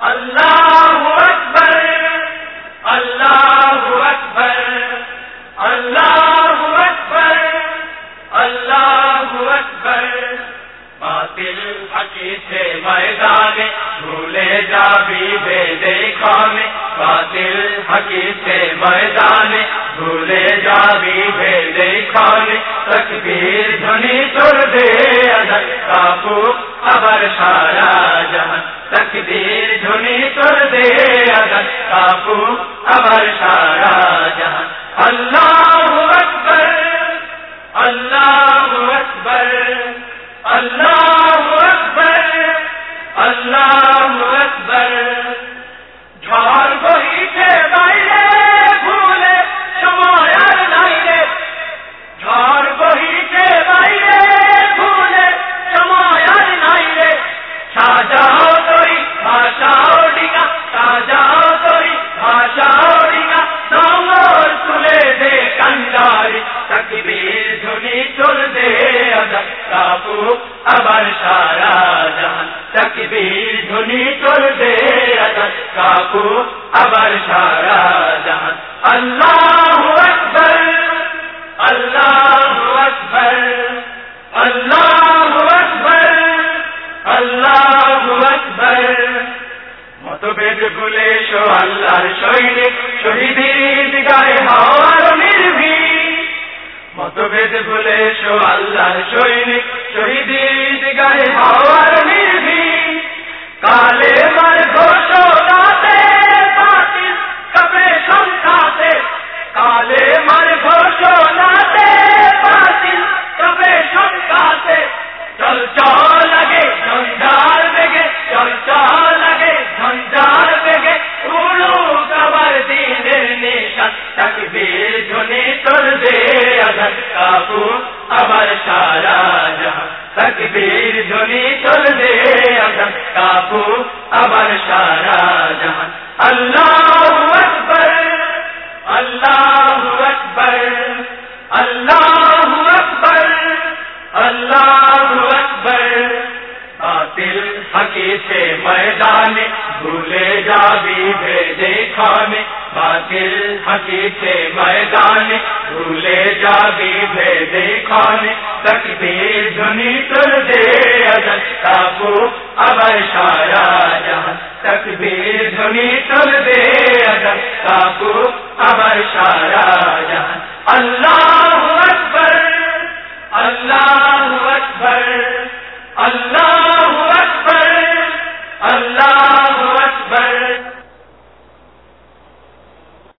اللہ اکبر اللہ اکبر اللہ اکبر اللہ اکبر۔ باطل حقی سے میدان بھولے جا بھی بے دیکھا میں۔ باطل حقی سے میدان بھولے جا بھی بے دیکھا میں۔ تکبیر دھنی تر دے ادھر کافو خبر سارا جہاں۔ تکبیر دھنی تر دے ادھر کافو আবার সারা জাহান। তকবীর ধ্বনি চলবে আজান। কাকু আবার সারা জাহান। আল্লাহ আকবর আল্লাহ আকবর আল্লাহ আকবর আল্লাহ আকবর। মতভেদ ভুলে সো আল্লাহর সৈনিক, শহীদের গায়ে হাওয়ার নির্ভীক। মতভেদ ভুলে সো আল্লাহর সৈনিক শহীদের গায়ে হওয়ার امر شارا جہاں تکبیر دھنی چل دے ادب کابو امر شارا جہاں اللہ اکبر اللہ اکبر اللہ اکبر اللہ اکبر باطل حقی میدان بھولے جا بھی بھیجے کھانے باطل حقی سے میدان بھولے جا بھی تکبیر دھنی تر دے ادر کو اب شارا جہاں تکبیر دھنی تر دے ادر کو اب شارا جہاں اللہ